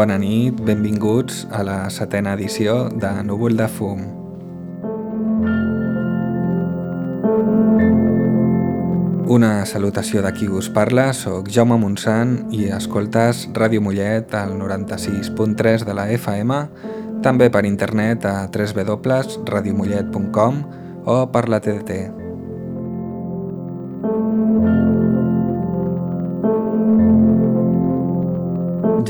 bona nit, benvinguts a la setena edició de Núvol de Fum. Una salutació de qui us parla, sóc Jaume Montsant i escoltes Ràdio Mollet al 96.3 de la FM, també per internet a www.radiomollet.com o per la TDT.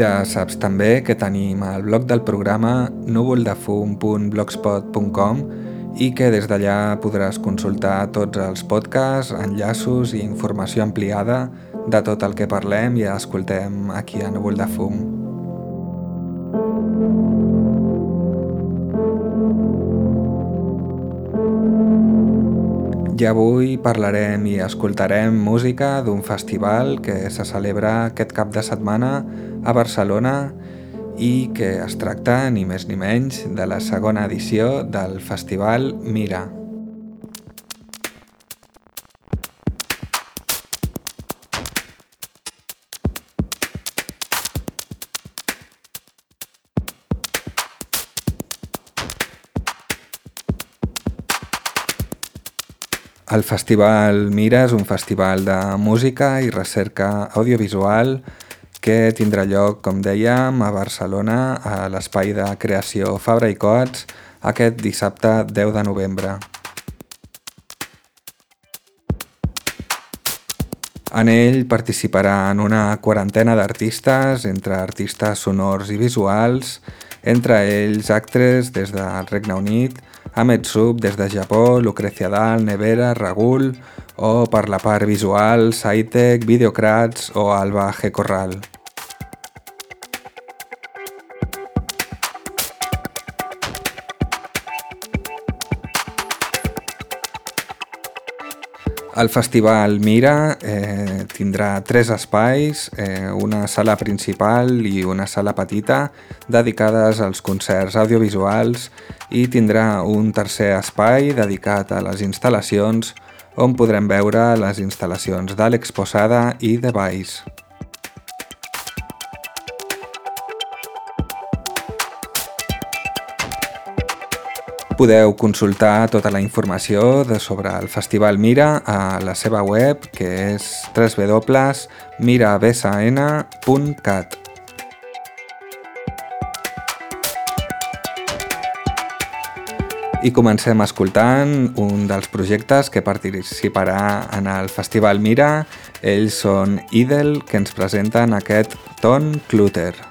Ja saps també que tenim el blog del programa núvoldefum.blogspot.com i que des d'allà podràs consultar tots els podcasts, enllaços i informació ampliada de tot el que parlem i escoltem aquí a Núvol de Fum. I avui parlarem i escoltarem música d'un festival que se celebra aquest cap de setmana a Barcelona i que es tracta ni més ni menys de la segona edició del Festival Mira. El Festival Mira és un festival de música i recerca audiovisual que tindrà lloc, com dèiem, a Barcelona, a l'espai de creació Fabra i Coats, aquest dissabte 10 de novembre. En ell participaran una quarantena d'artistes, entre artistes sonors i visuals, entre ells actres des del Regne Unit, Ahmed Sub des de Japó, Lucrecia Dal, Nevera, Ragul o per la part visual, Saitek, Videocrats o Alba G. Corral. El festival Mira eh, tindrà tres espais, eh, una sala principal i una sala petita dedicades als concerts audiovisuals i tindrà un tercer espai dedicat a les instal·lacions on podrem veure les instal·lacions d'Àlex Posada i de Baix. Podeu consultar tota la informació de sobre el Festival Mira a la seva web, que és www.mirabsn.cat. I comencem escoltant un dels projectes que participarà en el Festival Mira. Ells són Idel, que ens presenten aquest Ton Clutter.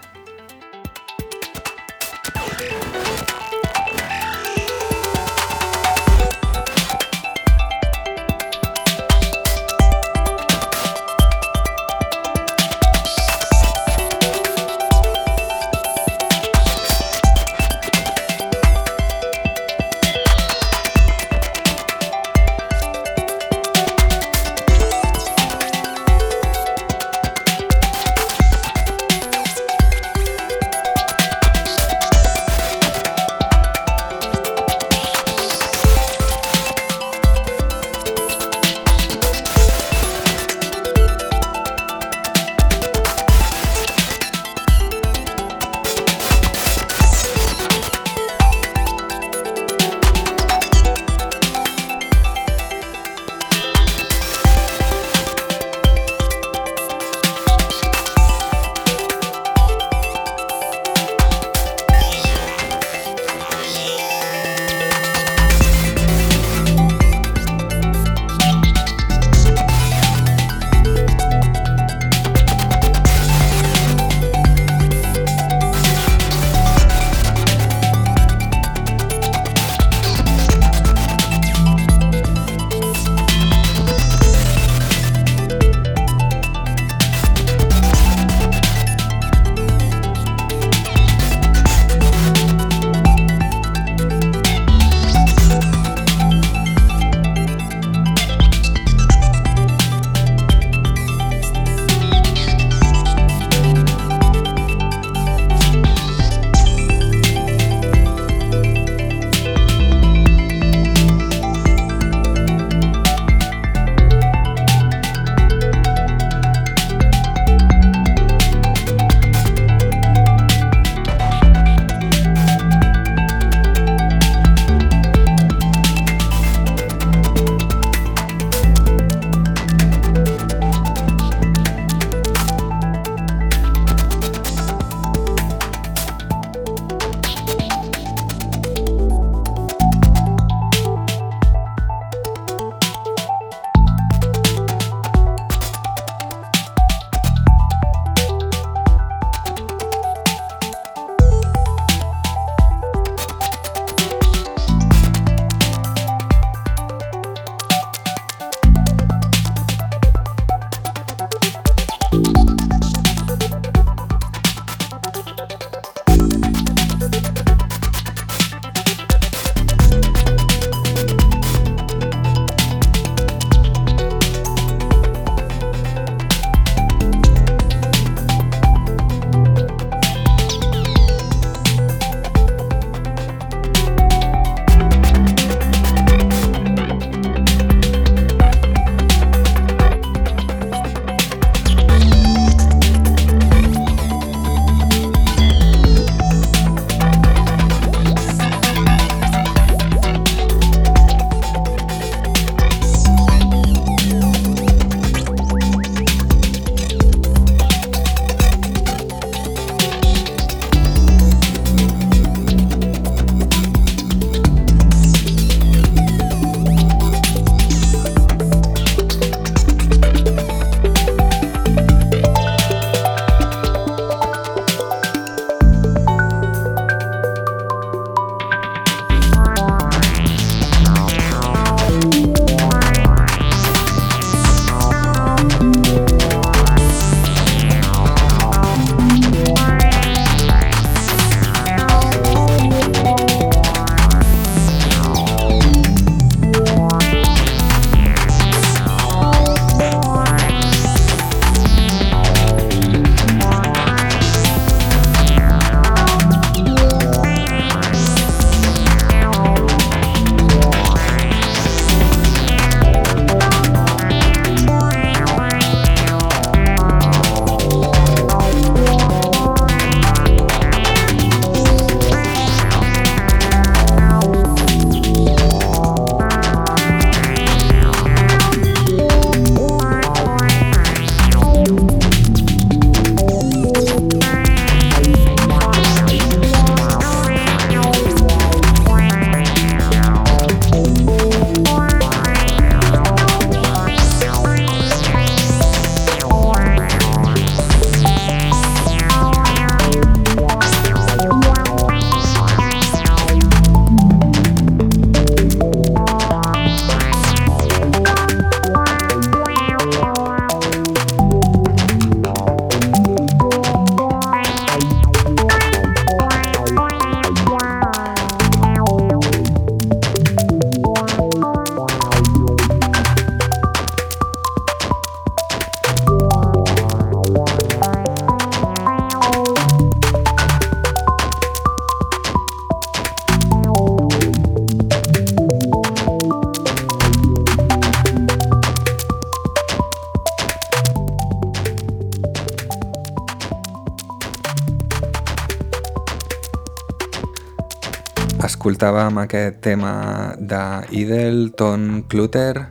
Escoltàvem aquest tema de Idel, Ton Clutter.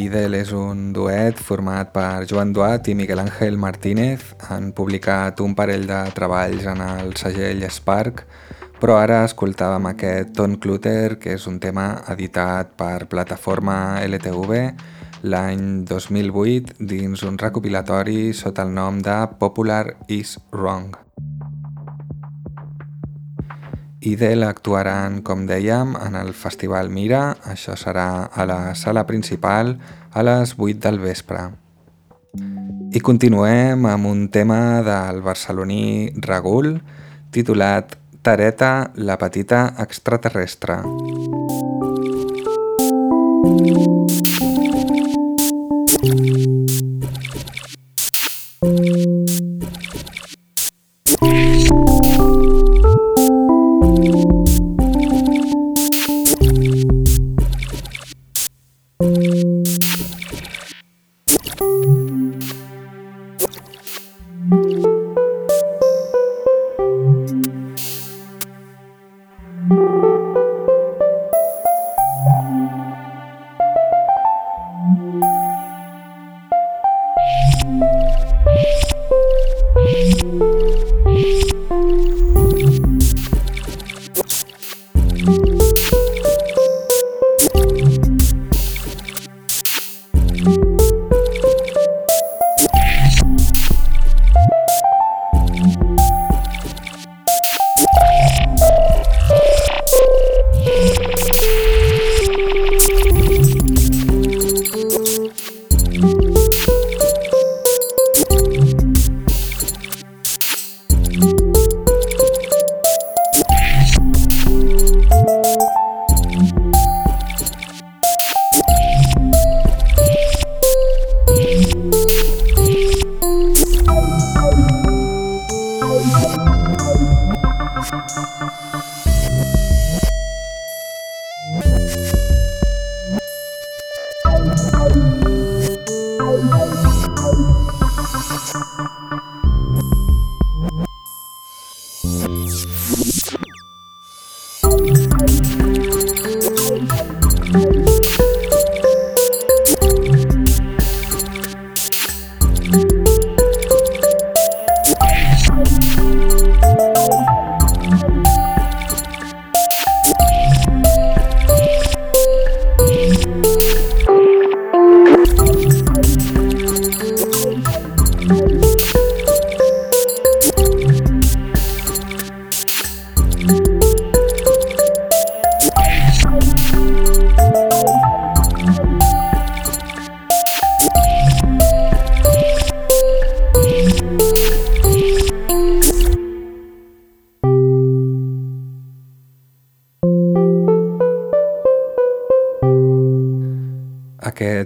Idel és un duet format per Joan Duat i Miguel Ángel Martínez. Han publicat un parell de treballs en el segell Spark, però ara escoltàvem aquest Ton Clutter, que és un tema editat per plataforma LTV l'any 2008 dins un recopilatori sota el nom de Popular is Wrong. Idel actuaran, com dèiem, en el Festival Mira, això serà a la sala principal a les 8 del vespre. I continuem amb un tema del barceloní Ragul, titulat Tareta, la petita extraterrestre.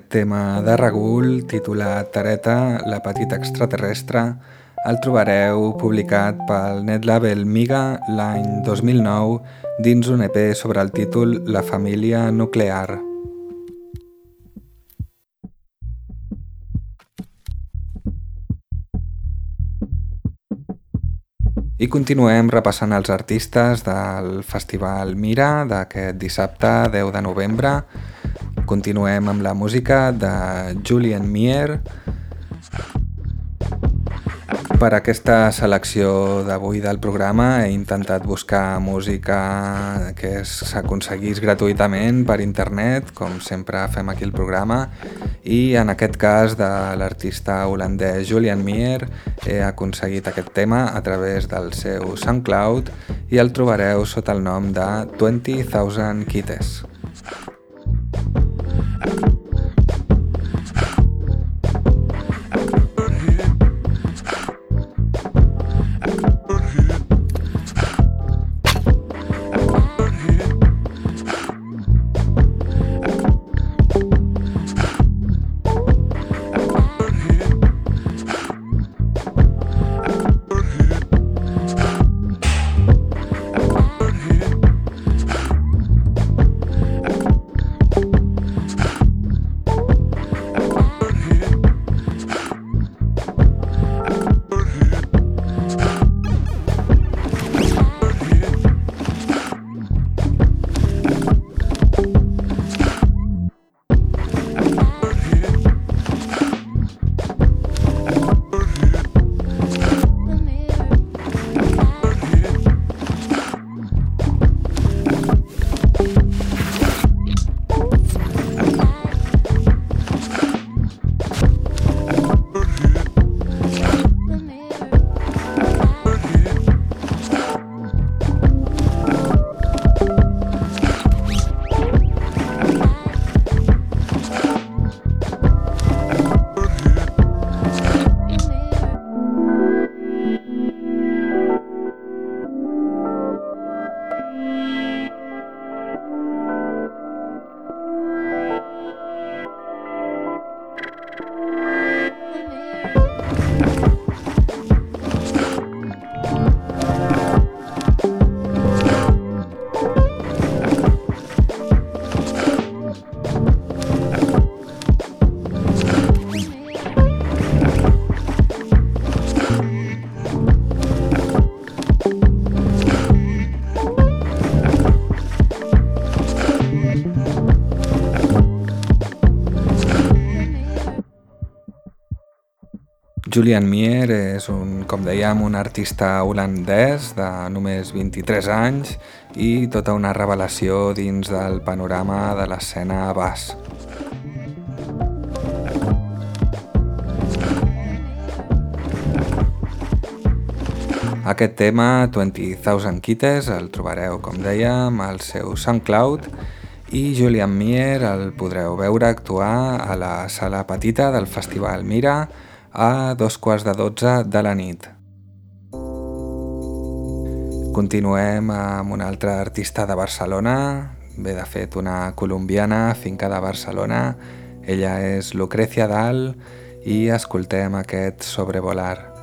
Tema de Ragul titulat Tareta, la petita extraterrestre, el trobareu publicat pel netlabel Miga l'any 2009 dins un EP sobre el títol La família nuclear. I continuem repassant els artistes del Festival Mira d'aquest dissabte 10 de novembre Continuem amb la música de Julian Mier. Per aquesta selecció d'avui del programa he intentat buscar música que s'aconseguís gratuïtament per internet, com sempre fem aquí el programa, i en aquest cas de l'artista holandès Julian Mier he aconseguit aquest tema a través del seu SoundCloud i el trobareu sota el nom de 20,000 Kites. Thank you. Julian Mier és, un, com dèiem, un artista holandès de només 23 anys i tota una revelació dins del panorama de l'escena bass. Aquest tema, 20,000 Kites, el trobareu, com dèiem, al seu SoundCloud i Julian Mier el podreu veure actuar a la sala petita del Festival Mira a dos quarts de dotze de la nit. Continuem amb una altra artista de Barcelona, ve de fet una colombiana, finca de Barcelona. Ella és Lucrecia Dal i escoltem aquest sobrevolar.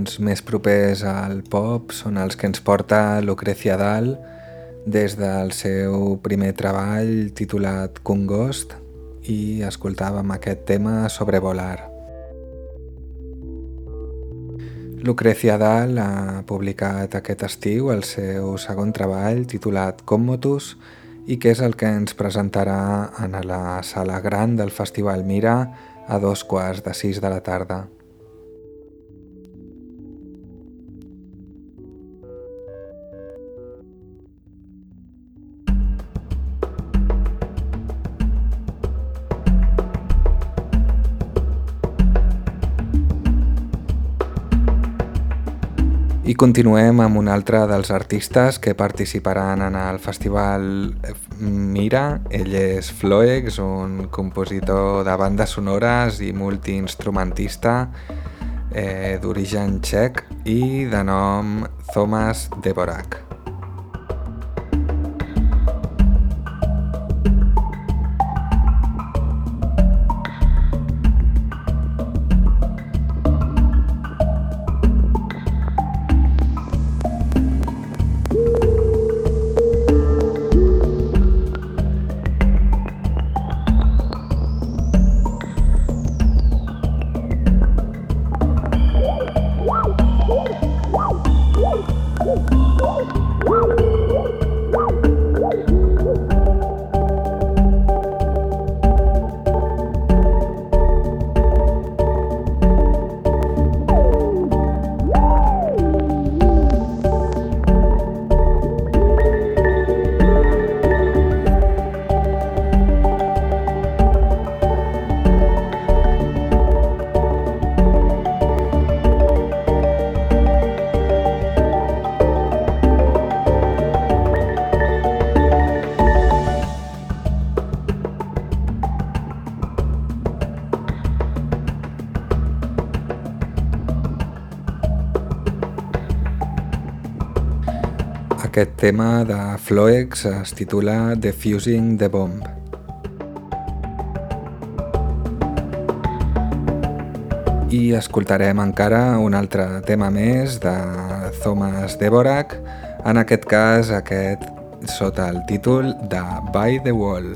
Sons més propers al pop són els que ens porta Lucrecia Dal des del seu primer treball titulat Congost i escoltàvem aquest tema sobre volar. Lucrecia Dal ha publicat aquest estiu el seu segon treball titulat Commotus i que és el que ens presentarà en la sala gran del Festival Mira a dos quarts de sis de la tarda. Continuem amb un altre dels artistes que participaran en el festival Mira. Ell és Floex, un compositor de bandes sonores i multiinstrumentista eh, d'origen txec i de nom Thomas Dvorak. Tema de Floex es titula Defusing the Bomb. I escoltarem encara un altre tema més de Thomas Dvorak, en aquest cas aquest sota el títol de By the Wall.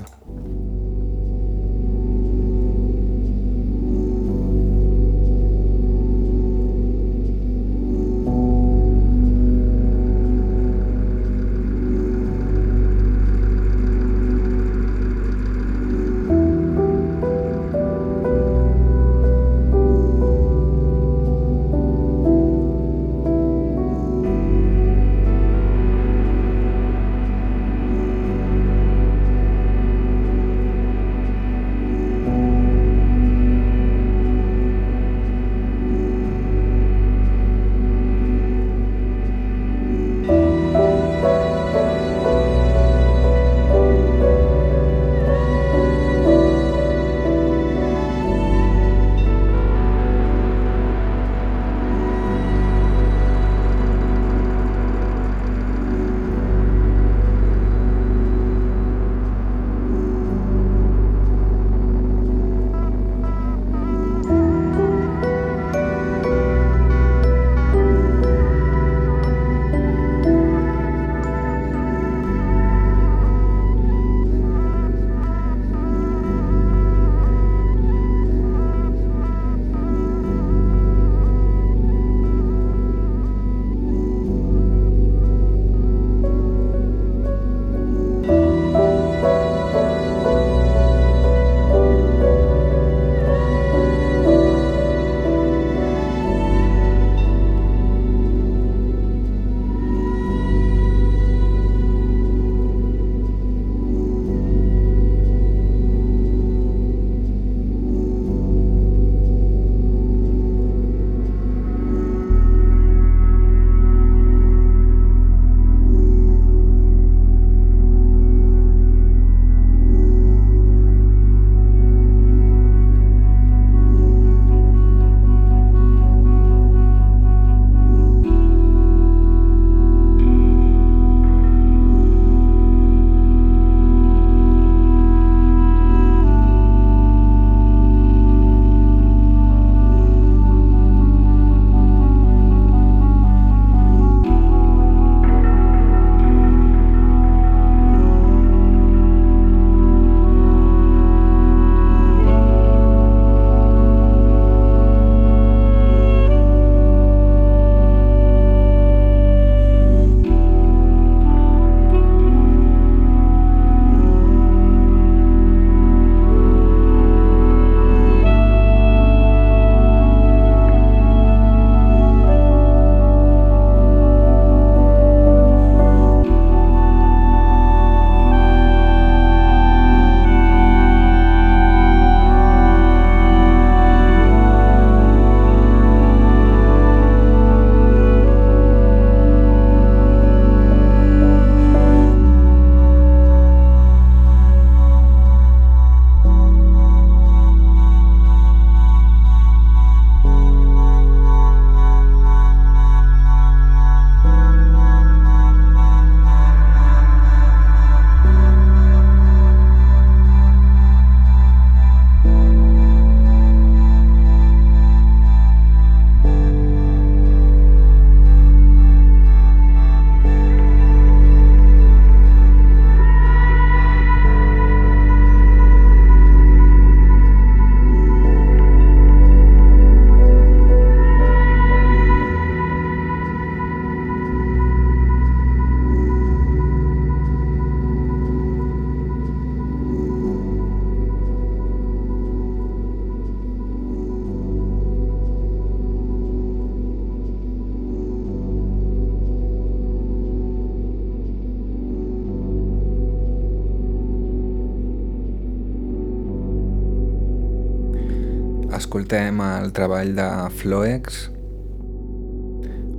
Escoltem el treball de Floex,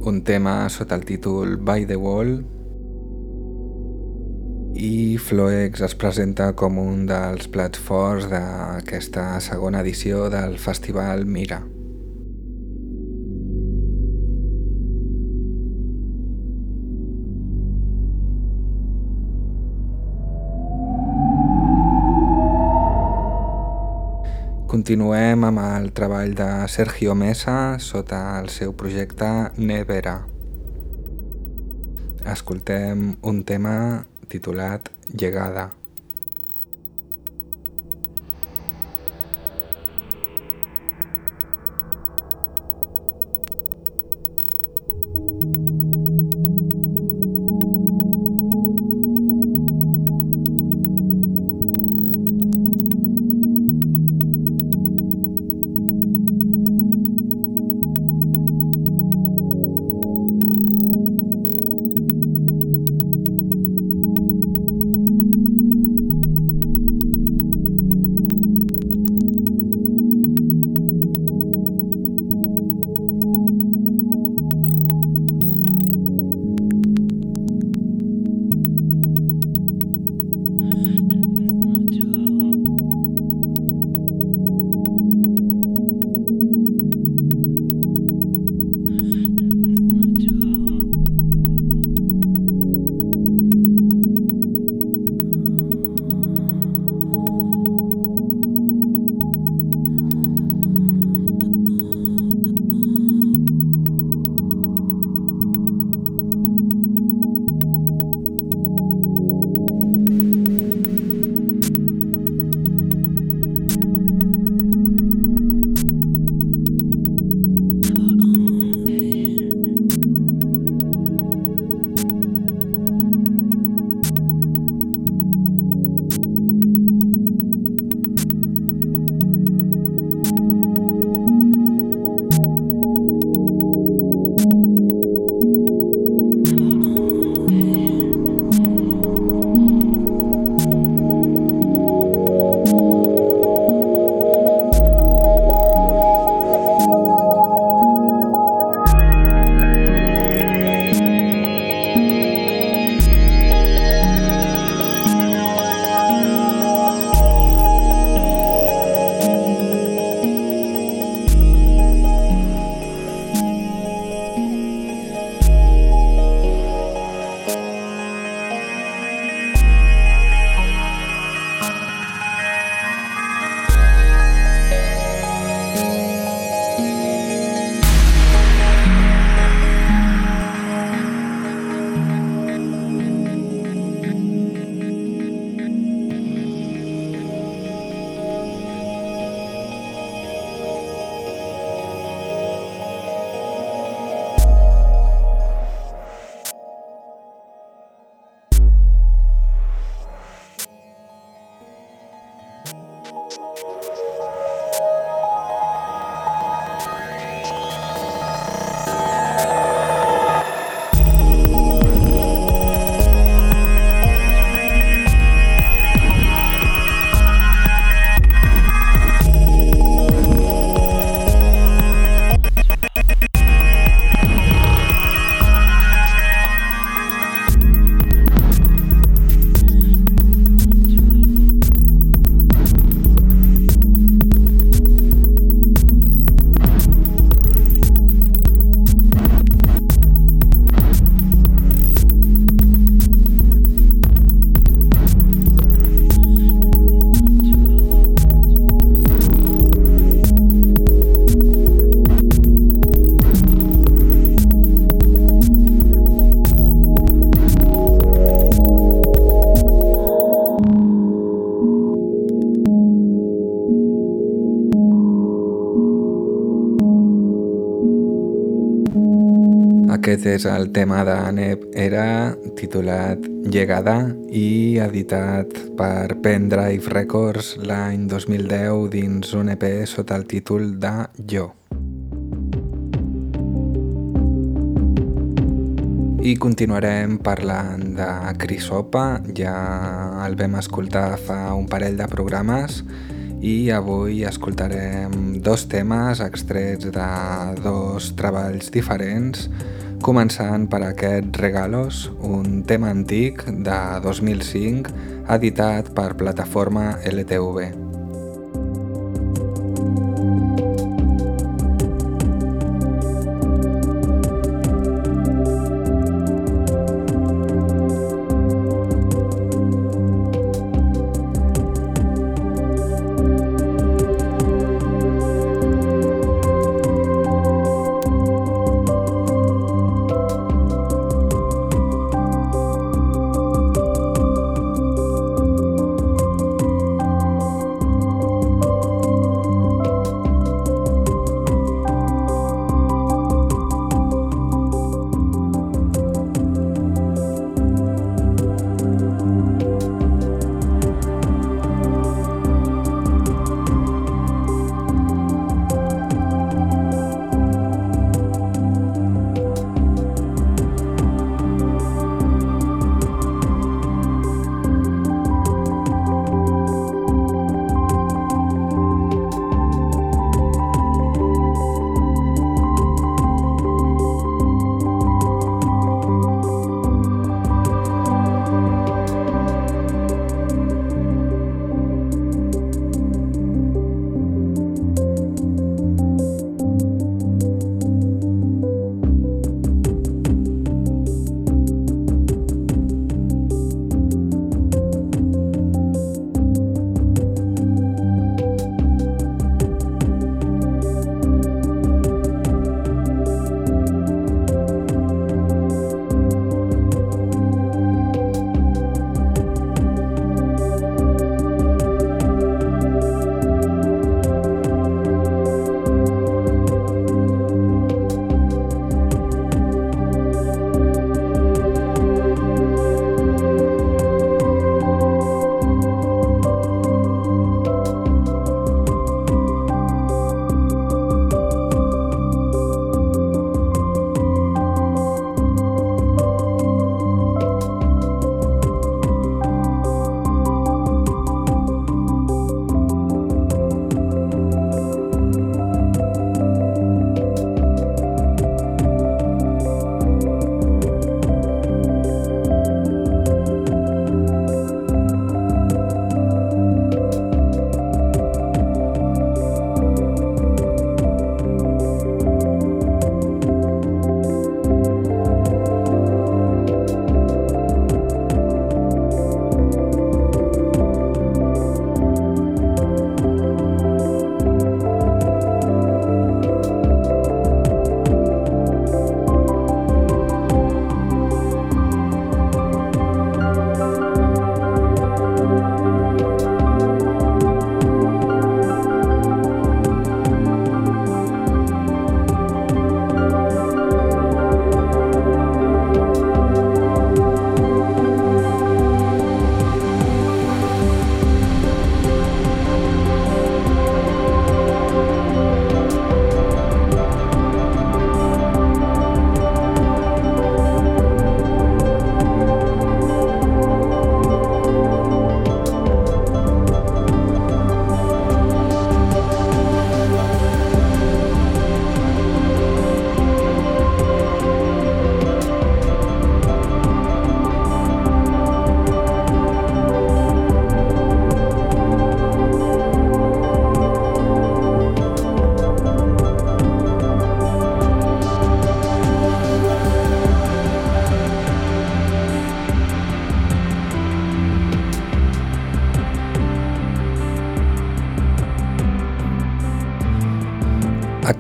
un tema sota el títol By the Wall, i Floex es presenta com un dels plats forts d'aquesta segona edició del festival Mira. Continuem amb el treball de Sergio Mesa sota el seu projecte Nevera. Escoltem un tema titulat Llegada. És el tema de Neb Era, titulat Llegada i editat per Pendrive Records l'any 2010 dins un EP sota el títol de Jo. I continuarem parlant de Crisopa, ja el vam escoltar fa un parell de programes i avui escoltarem dos temes extrets de dos treballs diferents, començant per aquest Regalos, un tema antic de 2005 editat per plataforma LTV.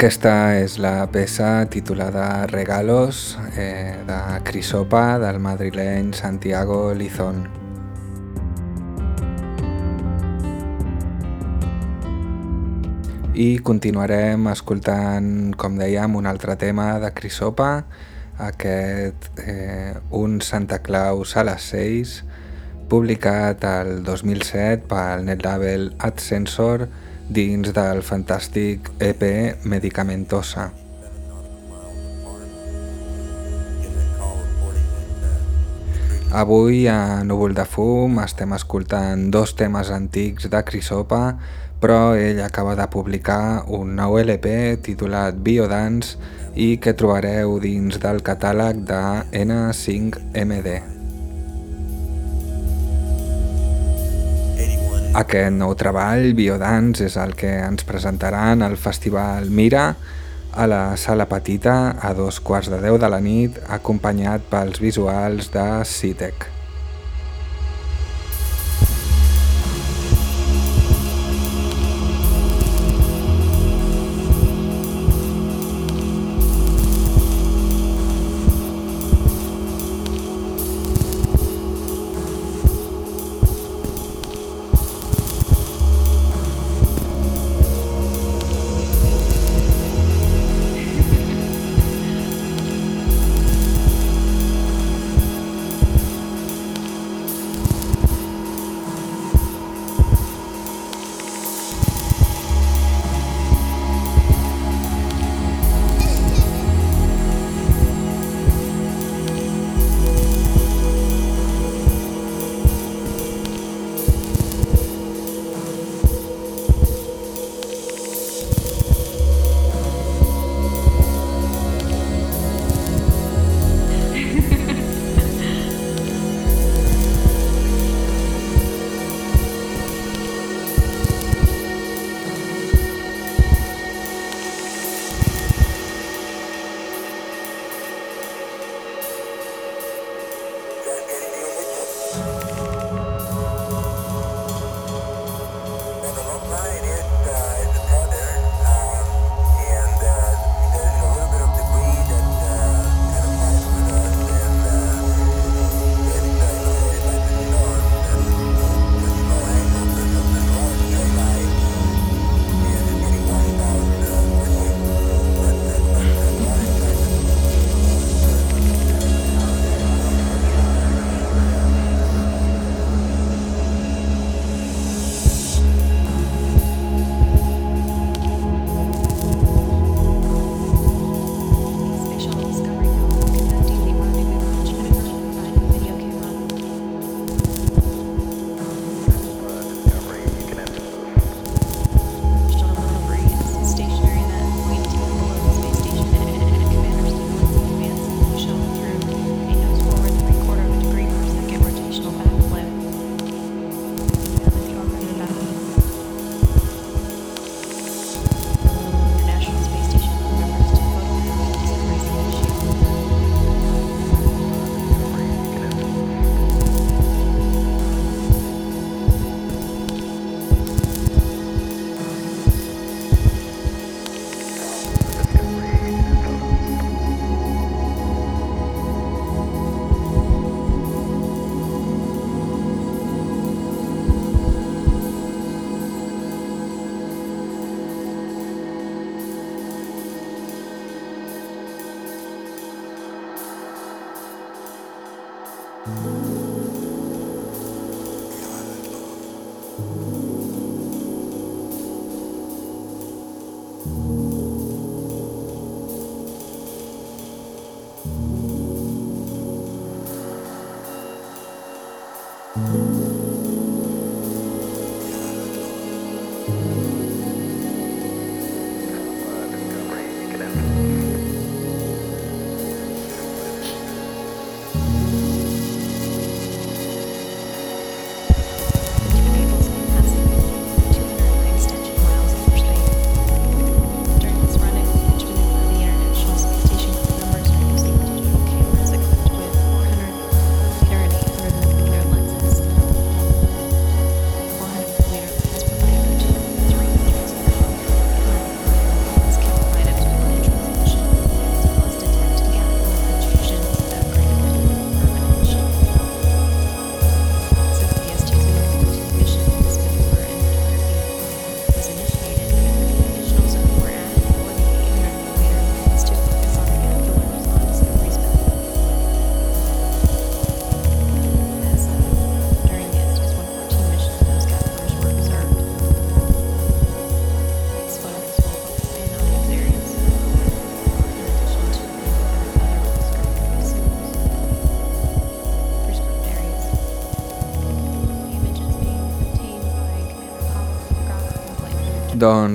Aquesta és la peça titulada Regalos eh, de Crisopa del madrileny Santiago Lizón. I continuarem escoltant, com dèiem, un altre tema de Crisopa, aquest eh, Un Santa Claus a les 6, publicat el 2007 pel netlabel Adcensor, dins del fantàstic EP Medicamentosa. Avui a Núvol de Fum estem escoltant dos temes antics de Crisopa, però ell acaba de publicar un nou LP titulat Biodance i que trobareu dins del catàleg de N5MD. Aquest nou treball, Biodance, és el que ens presentaran al Festival Mira, a la sala petita a dos quarts de deu de la nit acompanyat pels visuals de CITEC.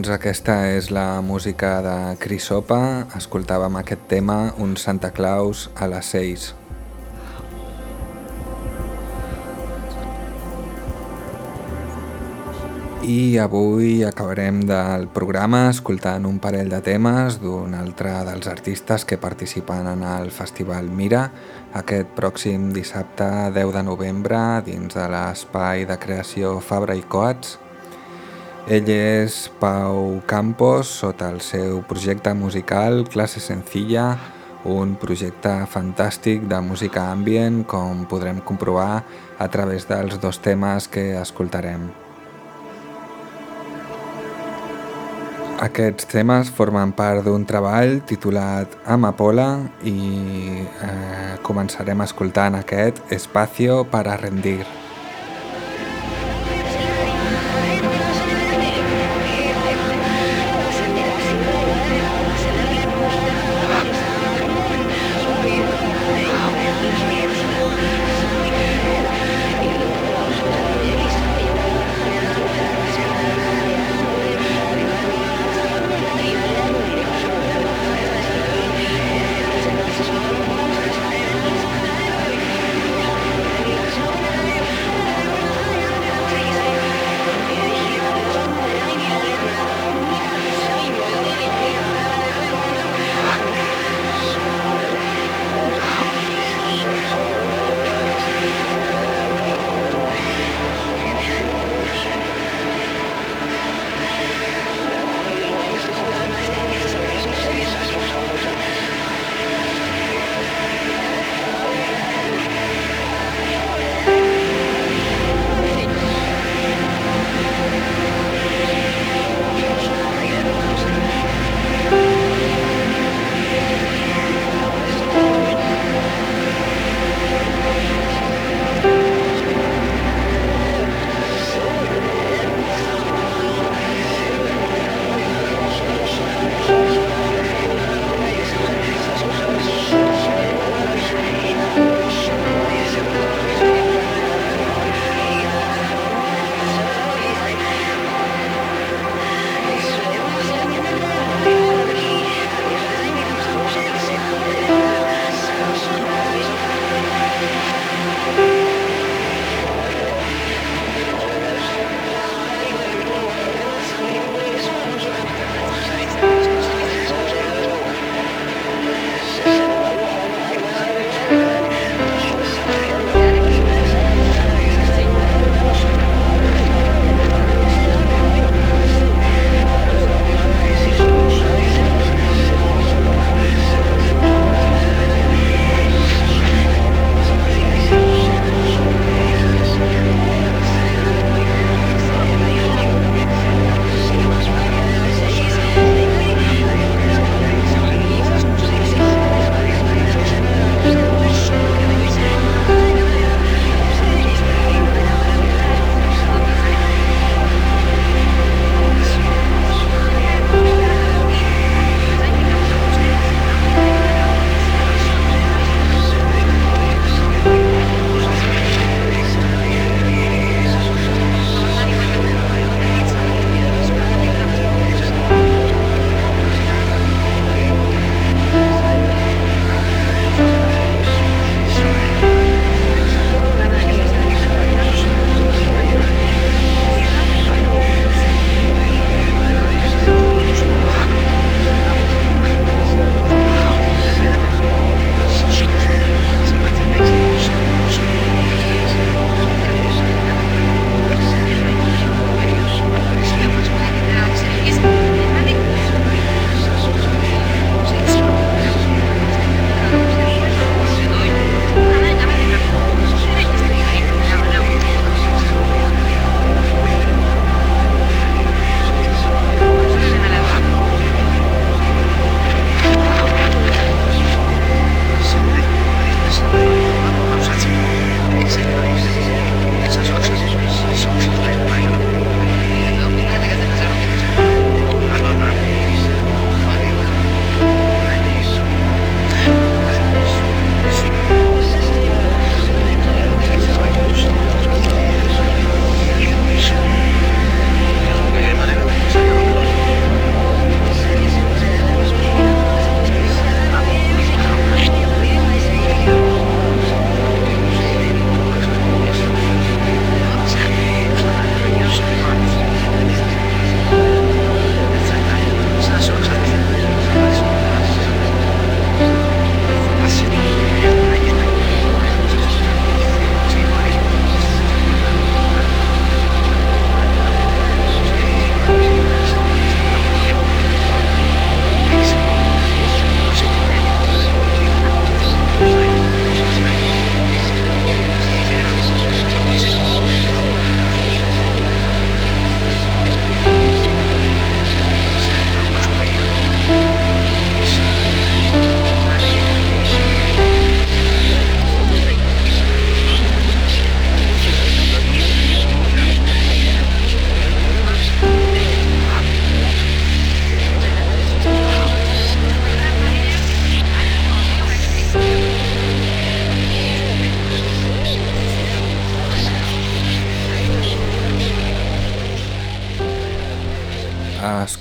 Doncs aquesta és la música de Crisopa. Escoltàvem aquest tema, un Santa Claus a les 6. I avui acabarem del programa escoltant un parell de temes d'un altre dels artistes que participen en el Festival Mira aquest pròxim dissabte 10 de novembre dins de l'espai de creació Fabra i Coats. Ell és Pau Campos sota el seu projecte musical Classe Sencilla, un projecte fantàstic de música ambient com podrem comprovar a través dels dos temes que escoltarem. Aquests temes formen part d'un treball titulat Amapola i eh, començarem escoltant aquest Espacio para rendir.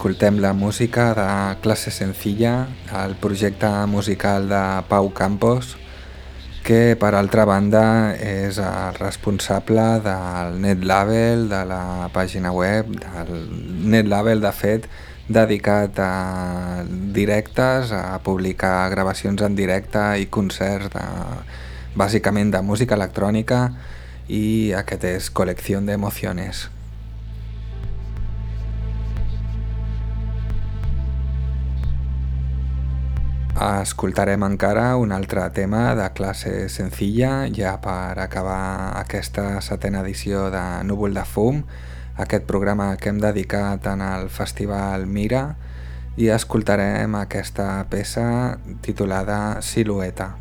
Escoltem la música de Classe Sencilla, el projecte musical de Pau Campos, que per altra banda és el responsable del NetLabel, de la pàgina web, del NetLabel de fet, dedicat a directes, a publicar gravacions en directe i concerts de, bàsicament de música electrònica i aquest és Col·lecció d'Emociones. Escoltarem encara un altre tema de classe senzilla ja per acabar aquesta setena edició de Núvol de Fum, aquest programa que hem dedicat en el Festival Mira i escoltarem aquesta peça titulada Silueta.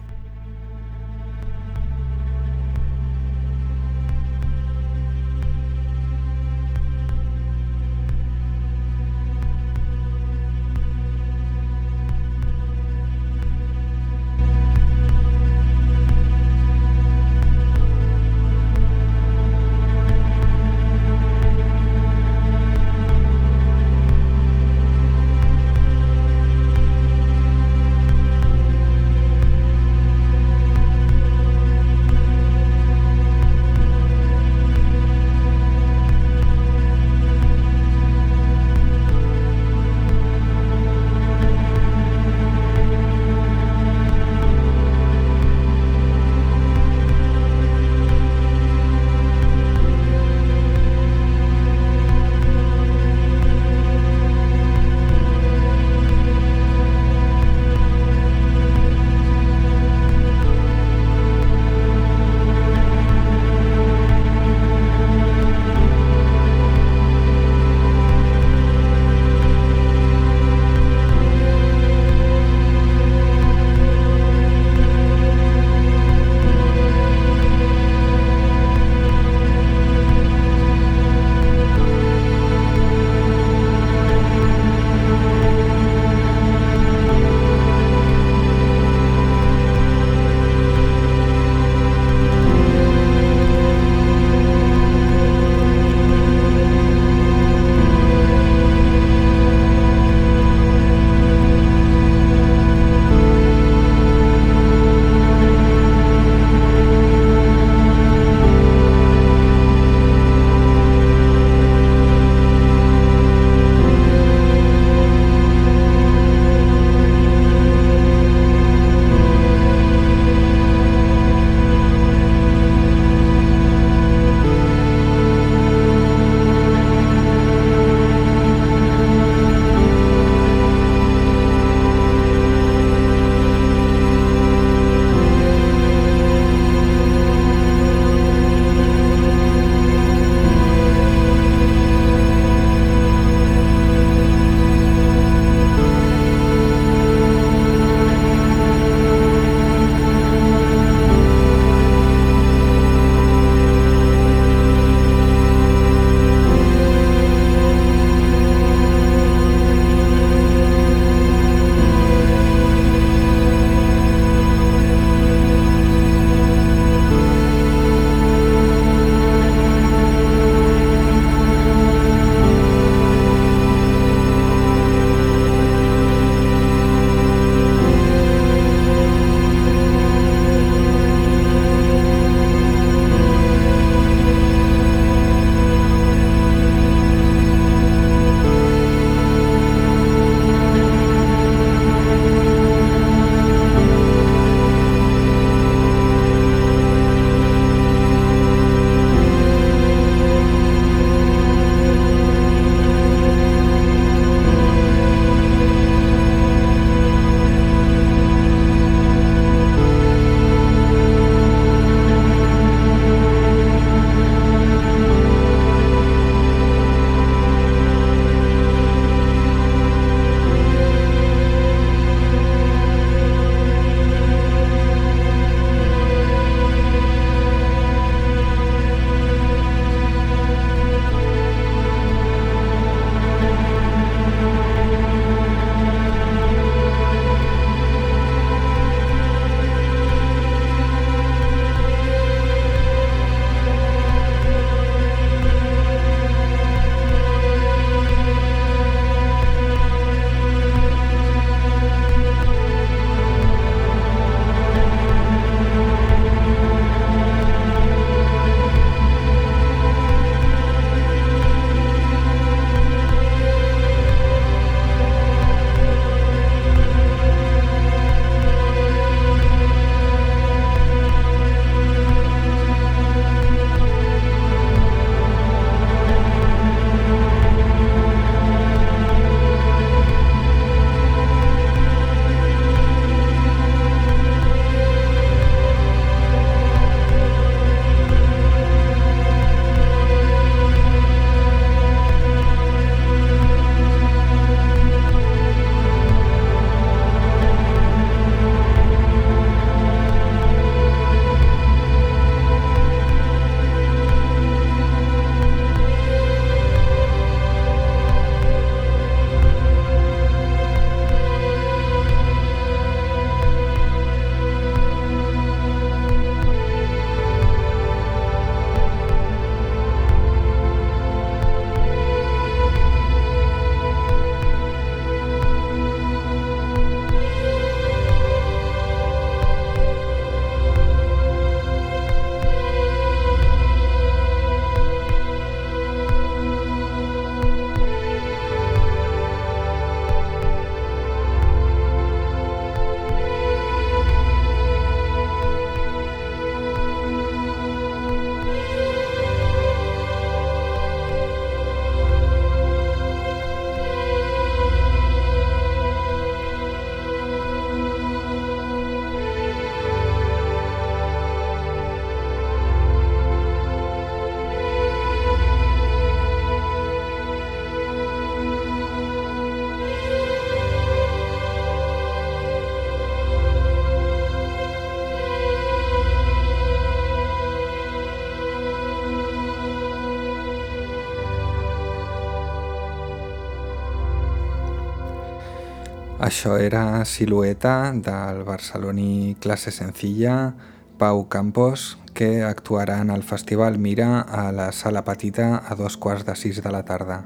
Això era Silueta del barceloní Classe Sencilla, Pau Campos, que actuarà en el Festival Mira a la Sala Petita a dos quarts de sis de la tarda.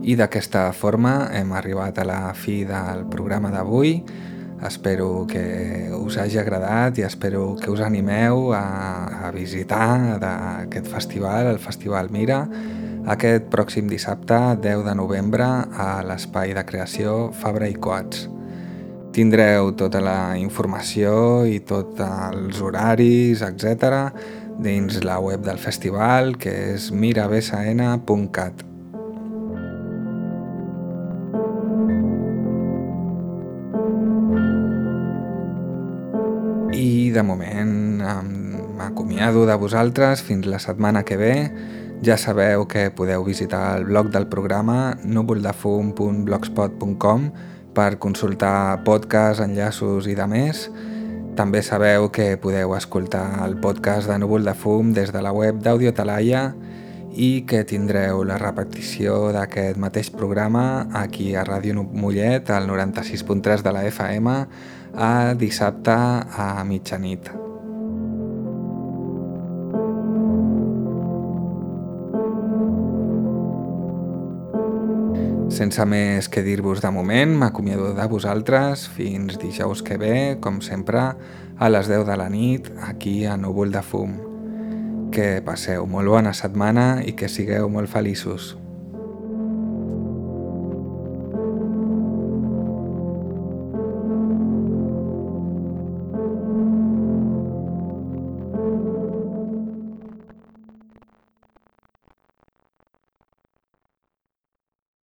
I d'aquesta forma hem arribat a la fi del programa d'avui. Espero que us hagi agradat i espero que us animeu a, a visitar aquest festival, el Festival Mira, aquest pròxim dissabte, 10 de novembre, a l'espai de creació Fabra i Coats. Tindreu tota la informació i tots els horaris, etc., dins la web del festival, que és mirabsn.cat. I de moment m'acomiado de vosaltres fins la setmana que ve ja sabeu que podeu visitar el blog del programa núvoldefum.blogspot.com per consultar podcasts, enllaços i de més. També sabeu que podeu escoltar el podcast de Núvol de Fum des de la web d'Audio Talaia i que tindreu la repetició d'aquest mateix programa aquí a Ràdio Mollet, al 96.3 de la FM, a dissabte a mitjanit. Sense més que dir-vos de moment, m'acomiado de vosaltres fins dijous que ve, com sempre, a les 10 de la nit, aquí a Núvol de Fum. Que passeu molt bona setmana i que sigueu molt feliços.